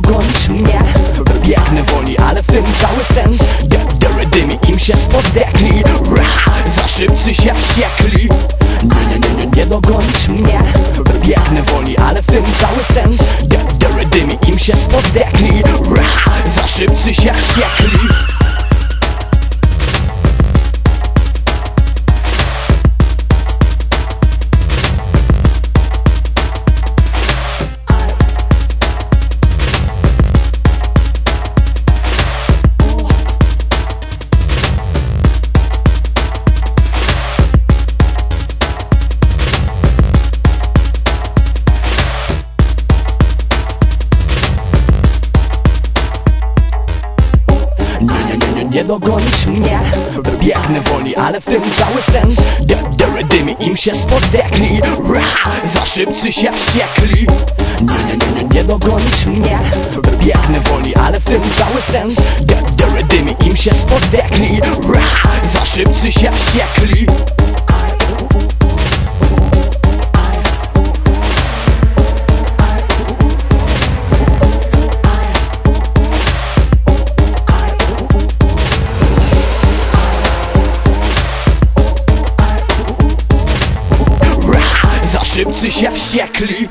dogonisz mnie. Biegnę woli, ale w tym cały sens. Dymi im się spodekli Za szybcy się wściekli. Nie, nie, nie, nie, nie dogonisz mnie. Biegnę woli, ale w tym cały sens. Dymi im się spodekli nie, dogonisz mnie. Biegnę wolniej, ale w tym cały sens. Dymi im się spotkli Ra, Za szybcy się wściekli. Nie, nie, nie, nie, dogonisz mnie. Biegnę wolniej, ale w tym cały sens. Dymi im się spotkli Ra, Za szybcy się wściekli szybcy się wściekli